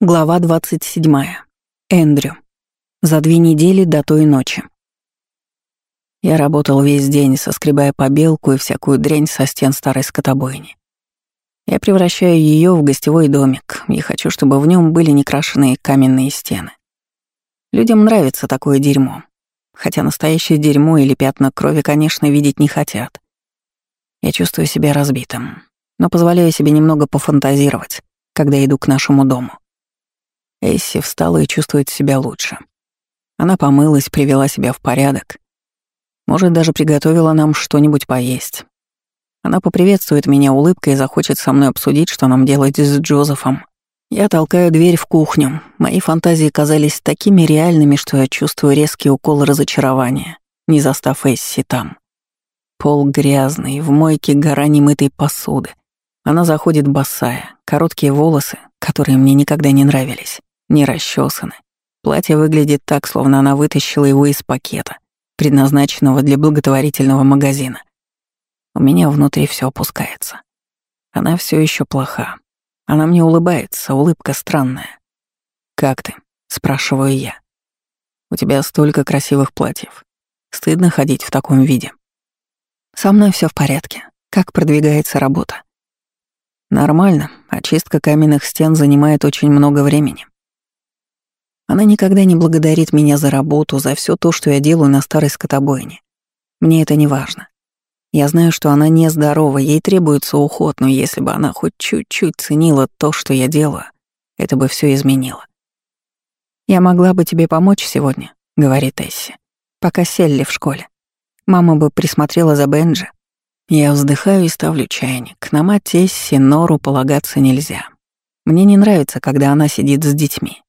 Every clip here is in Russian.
Глава 27. Эндрю. За две недели до той ночи. Я работал весь день, соскребая побелку и всякую дрянь со стен старой скотобойни. Я превращаю ее в гостевой домик и хочу, чтобы в нем были некрашенные каменные стены. Людям нравится такое дерьмо, хотя настоящее дерьмо или пятна крови, конечно, видеть не хотят. Я чувствую себя разбитым, но позволяю себе немного пофантазировать, когда иду к нашему дому. Эсси встала и чувствует себя лучше. Она помылась, привела себя в порядок. Может, даже приготовила нам что-нибудь поесть. Она поприветствует меня улыбкой и захочет со мной обсудить, что нам делать с Джозефом. Я толкаю дверь в кухню. Мои фантазии казались такими реальными, что я чувствую резкий укол разочарования, не застав Эсси там. Пол грязный, в мойке гора немытой посуды. Она заходит босая, короткие волосы, которые мне никогда не нравились не расчесаны. Платье выглядит так, словно она вытащила его из пакета, предназначенного для благотворительного магазина. У меня внутри все опускается. Она все еще плоха. Она мне улыбается, улыбка странная. «Как ты?» — спрашиваю я. «У тебя столько красивых платьев. Стыдно ходить в таком виде». «Со мной все в порядке. Как продвигается работа?» «Нормально. Очистка каменных стен занимает очень много времени. Она никогда не благодарит меня за работу, за все то, что я делаю на старой скотобойне. Мне это не важно. Я знаю, что она нездорова, ей требуется уход, но если бы она хоть чуть-чуть ценила то, что я делаю, это бы все изменило. «Я могла бы тебе помочь сегодня», — говорит Эсси, «пока Селли в школе. Мама бы присмотрела за Бенджи». Я вздыхаю и ставлю чайник. На мать Эсси Нору полагаться нельзя. Мне не нравится, когда она сидит с детьми.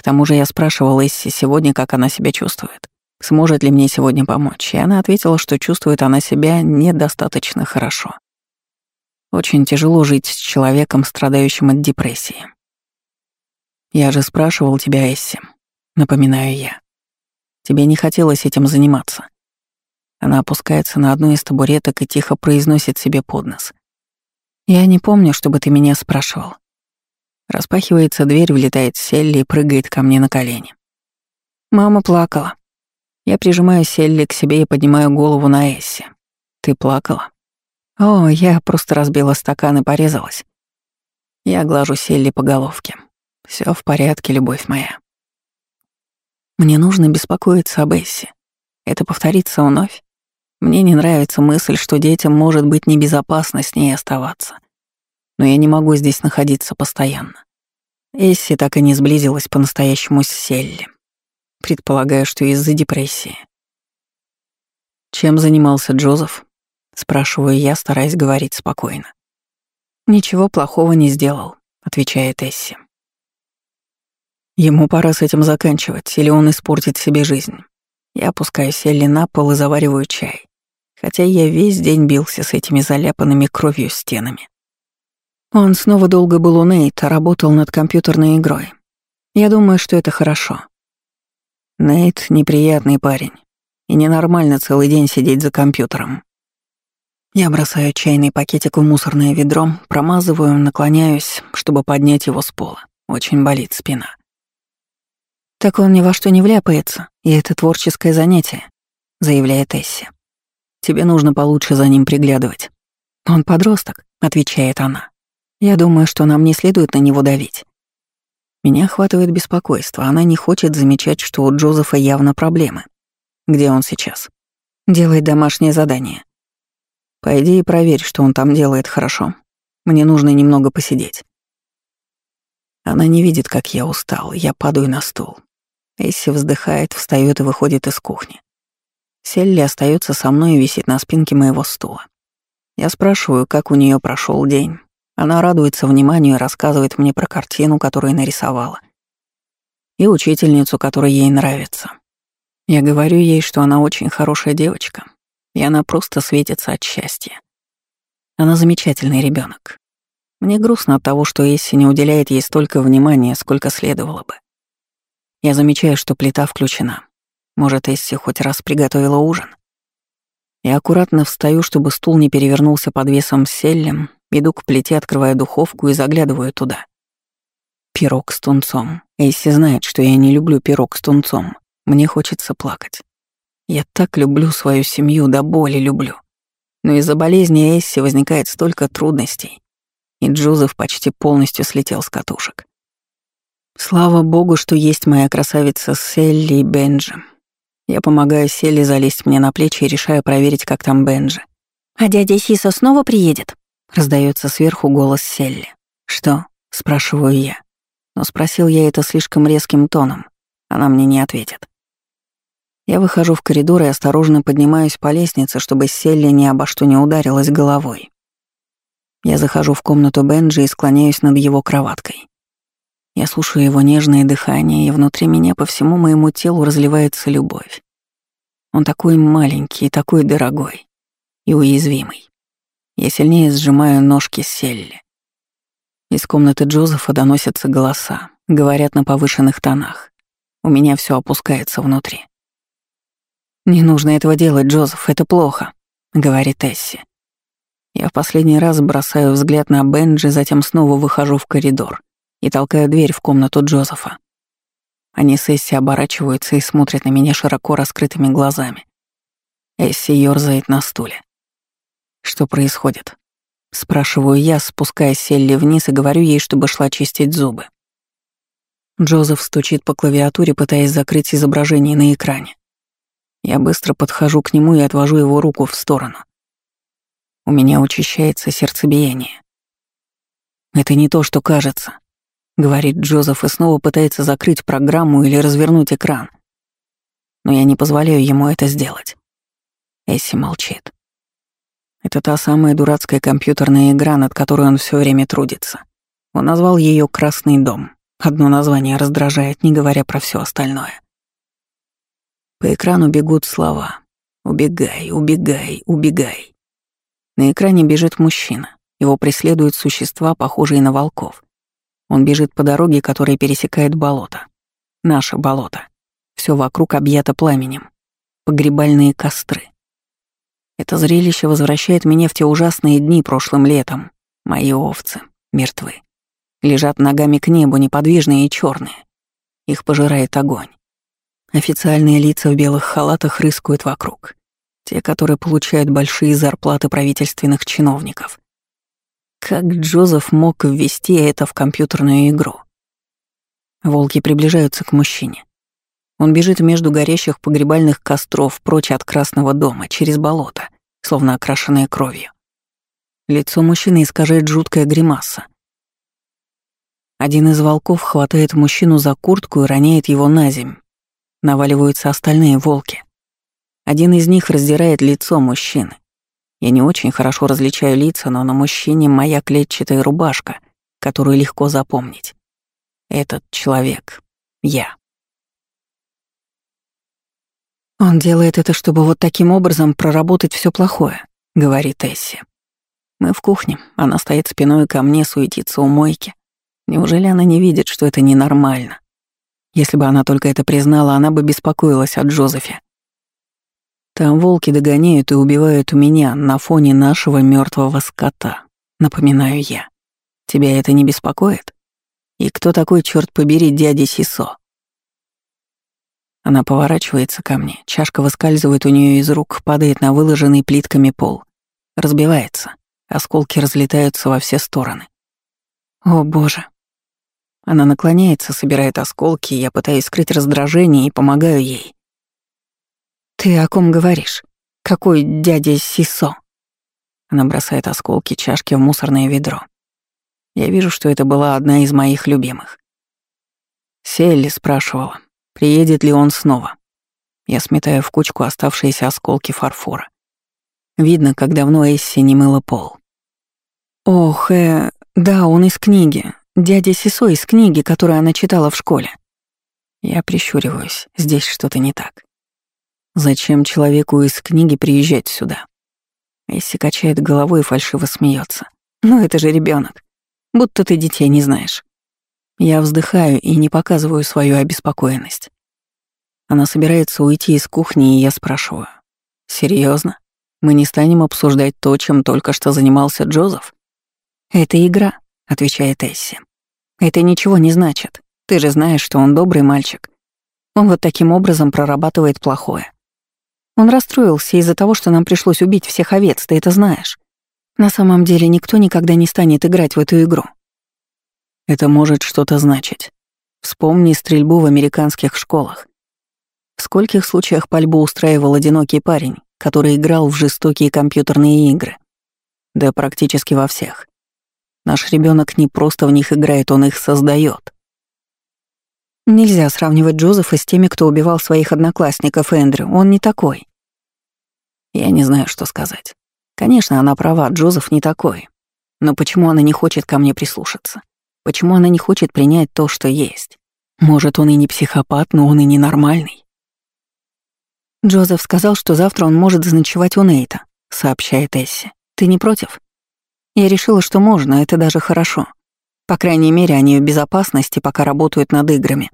К тому же я спрашивала Эсси сегодня, как она себя чувствует. Сможет ли мне сегодня помочь? И она ответила, что чувствует она себя недостаточно хорошо. Очень тяжело жить с человеком, страдающим от депрессии. «Я же спрашивал тебя, Эсси», — напоминаю я. «Тебе не хотелось этим заниматься». Она опускается на одну из табуреток и тихо произносит себе под нос. «Я не помню, чтобы ты меня спрашивал. Распахивается дверь, влетает Селли и прыгает ко мне на колени. Мама плакала. Я прижимаю Селли к себе и поднимаю голову на Эсси. «Ты плакала?» «О, я просто разбила стакан и порезалась». Я глажу Селли по головке. Все в порядке, любовь моя. Мне нужно беспокоиться об Эсси. Это повторится вновь. Мне не нравится мысль, что детям может быть небезопасно с ней оставаться но я не могу здесь находиться постоянно. Эсси так и не сблизилась по-настоящему с Селли. Предполагаю, что из-за депрессии. «Чем занимался Джозеф?» — спрашиваю я, стараясь говорить спокойно. «Ничего плохого не сделал», — отвечает Эсси. Ему пора с этим заканчивать, или он испортит себе жизнь. Я опускаю Селли на пол и завариваю чай, хотя я весь день бился с этими заляпанными кровью стенами. Он снова долго был у Нейта, работал над компьютерной игрой. Я думаю, что это хорошо. Нейт — неприятный парень. И ненормально целый день сидеть за компьютером. Я бросаю чайный пакетик в мусорное ведро, промазываю, наклоняюсь, чтобы поднять его с пола. Очень болит спина. «Так он ни во что не вляпается, и это творческое занятие», — заявляет Эсси. «Тебе нужно получше за ним приглядывать». «Он подросток», — отвечает она. Я думаю, что нам не следует на него давить. Меня охватывает беспокойство. Она не хочет замечать, что у Джозефа явно проблемы. Где он сейчас? Делает домашнее задание. Пойди и проверь, что он там делает хорошо. Мне нужно немного посидеть. Она не видит, как я устал. Я падаю на стул. Эсси вздыхает, встает и выходит из кухни. Селли остается со мной и висит на спинке моего стула. Я спрашиваю, как у нее прошел день, она радуется вниманию и рассказывает мне про картину, которую нарисовала. И учительницу, которая ей нравится. Я говорю ей, что она очень хорошая девочка, и она просто светится от счастья. Она замечательный ребенок. Мне грустно от того, что Эсси не уделяет ей столько внимания, сколько следовало бы. Я замечаю, что плита включена. Может, Эсси хоть раз приготовила ужин. Я аккуратно встаю, чтобы стул не перевернулся под весом селлем, Иду к плите, открываю духовку и заглядываю туда. пирог с тунцом. Эйси знает, что я не люблю пирог с тунцом. Мне хочется плакать. Я так люблю свою семью, до боли люблю. Но из-за болезни Эсси возникает столько трудностей, и Джозеф почти полностью слетел с катушек. Слава богу, что есть моя красавица Селли и Бенджи. Я помогаю Селли залезть мне на плечи и решаю проверить, как там Бенджи. «А дядя Сиса снова приедет?» — раздается сверху голос Селли. «Что?» — спрашиваю я. Но спросил я это слишком резким тоном. Она мне не ответит. Я выхожу в коридор и осторожно поднимаюсь по лестнице, чтобы Селли ни обо что не ударилась головой. Я захожу в комнату Бенджи и склоняюсь над его кроваткой. Я слушаю его нежное дыхание, и внутри меня по всему моему телу разливается любовь. Он такой маленький такой дорогой и уязвимый. Я сильнее сжимаю ножки Селли. Из комнаты Джозефа доносятся голоса, говорят на повышенных тонах. У меня все опускается внутри. «Не нужно этого делать, Джозеф, это плохо», — говорит Эсси. Я в последний раз бросаю взгляд на Бенджи, затем снова выхожу в коридор и толкаю дверь в комнату Джозефа. Они с Эсси оборачиваются и смотрят на меня широко раскрытыми глазами. Эсси ёрзает на стуле. Что происходит? Спрашиваю я, спуская Селли вниз и говорю ей, чтобы шла чистить зубы. Джозеф стучит по клавиатуре, пытаясь закрыть изображение на экране. Я быстро подхожу к нему и отвожу его руку в сторону. У меня учащается сердцебиение. Это не то, что кажется говорит Джозеф и снова пытается закрыть программу или развернуть экран. Но я не позволяю ему это сделать. Эсси молчит. Это та самая дурацкая компьютерная игра, над которой он все время трудится. Он назвал ее «Красный дом». Одно название раздражает, не говоря про все остальное. По экрану бегут слова «Убегай, убегай, убегай». На экране бежит мужчина. Его преследуют существа, похожие на волков. Он бежит по дороге, которая пересекает болото. Наше болото. Все вокруг объято пламенем. Погребальные костры. Это зрелище возвращает меня в те ужасные дни прошлым летом. Мои овцы мертвы. Лежат ногами к небу, неподвижные и черные. Их пожирает огонь. Официальные лица в белых халатах рыскают вокруг. Те, которые получают большие зарплаты правительственных чиновников. Как Джозеф мог ввести это в компьютерную игру? Волки приближаются к мужчине. Он бежит между горящих погребальных костров прочь от Красного дома, через болото, словно окрашенное кровью. Лицо мужчины искажает жуткая гримаса. Один из волков хватает мужчину за куртку и роняет его на земь. Наваливаются остальные волки. Один из них раздирает лицо мужчины. Я не очень хорошо различаю лица, но на мужчине моя клетчатая рубашка, которую легко запомнить. Этот человек — я. «Он делает это, чтобы вот таким образом проработать все плохое», — говорит Эсси. Мы в кухне, она стоит спиной ко мне, суетится у мойки. Неужели она не видит, что это ненормально? Если бы она только это признала, она бы беспокоилась о Джозефе. Там волки догоняют и убивают меня на фоне нашего мертвого скота, напоминаю я. Тебя это не беспокоит? И кто такой, черт побери, дядя Сисо? Она поворачивается ко мне, чашка выскальзывает у нее из рук, падает на выложенный плитками пол. Разбивается, осколки разлетаются во все стороны. О, боже. Она наклоняется, собирает осколки, я пытаюсь скрыть раздражение и помогаю ей. «Ты о ком говоришь? Какой дядя Сисо?» Она бросает осколки чашки в мусорное ведро. Я вижу, что это была одна из моих любимых. Селли спрашивала, приедет ли он снова. Я сметаю в кучку оставшиеся осколки фарфора. Видно, как давно Эсси не мыла пол. «Ох, э, да, он из книги. Дядя Сисо из книги, которую она читала в школе». Я прищуриваюсь, здесь что-то не так. Зачем человеку из книги приезжать сюда? Эсси качает головой и фальшиво смеется. Ну это же ребенок, Будто ты детей не знаешь. Я вздыхаю и не показываю свою обеспокоенность. Она собирается уйти из кухни, и я спрашиваю. Серьезно? Мы не станем обсуждать то, чем только что занимался Джозеф? «Это игра», — отвечает Эсси. Это ничего не значит. Ты же знаешь, что он добрый мальчик. Он вот таким образом прорабатывает плохое. Он расстроился из-за того, что нам пришлось убить всех овец, ты это знаешь. На самом деле никто никогда не станет играть в эту игру. Это может что-то значить. Вспомни стрельбу в американских школах. В скольких случаях пальбу устраивал одинокий парень, который играл в жестокие компьютерные игры? Да практически во всех. Наш ребенок не просто в них играет, он их создает. Нельзя сравнивать Джозефа с теми, кто убивал своих одноклассников Эндрю. Он не такой. Я не знаю, что сказать. Конечно, она права, Джозеф не такой. Но почему она не хочет ко мне прислушаться? Почему она не хочет принять то, что есть? Может, он и не психопат, но он и ненормальный. Джозеф сказал, что завтра он может заночевать у Нейта, сообщает Эсси. Ты не против? Я решила, что можно, это даже хорошо. По крайней мере, они в безопасности, пока работают над играми.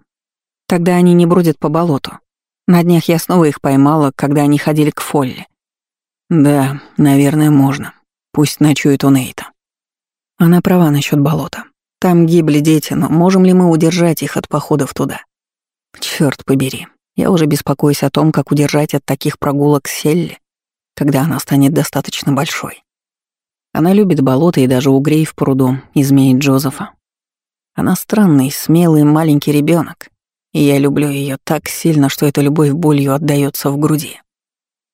Тогда они не бродят по болоту. На днях я снова их поймала, когда они ходили к Фолли. Да, наверное, можно. Пусть ночует у Нейта. Она права насчет болота. Там гибли дети, но можем ли мы удержать их от походов туда? Черт побери. Я уже беспокоюсь о том, как удержать от таких прогулок Селли, когда она станет достаточно большой. Она любит болото и даже угрей в пруду, и змеи Джозефа. Она странный, смелый маленький ребенок, и я люблю ее так сильно, что эта любовь болью отдается в груди.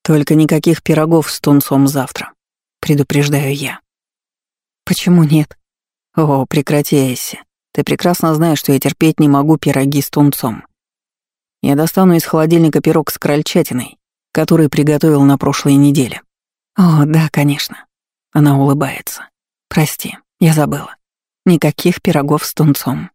Только никаких пирогов с тунцом завтра, предупреждаю я. Почему нет? О, прекрати, Эсси. Ты прекрасно знаешь, что я терпеть не могу пироги с тунцом. Я достану из холодильника пирог с крольчатиной, который приготовил на прошлой неделе. О, да, конечно. Она улыбается. Прости, я забыла. Никаких пирогов с тунцом.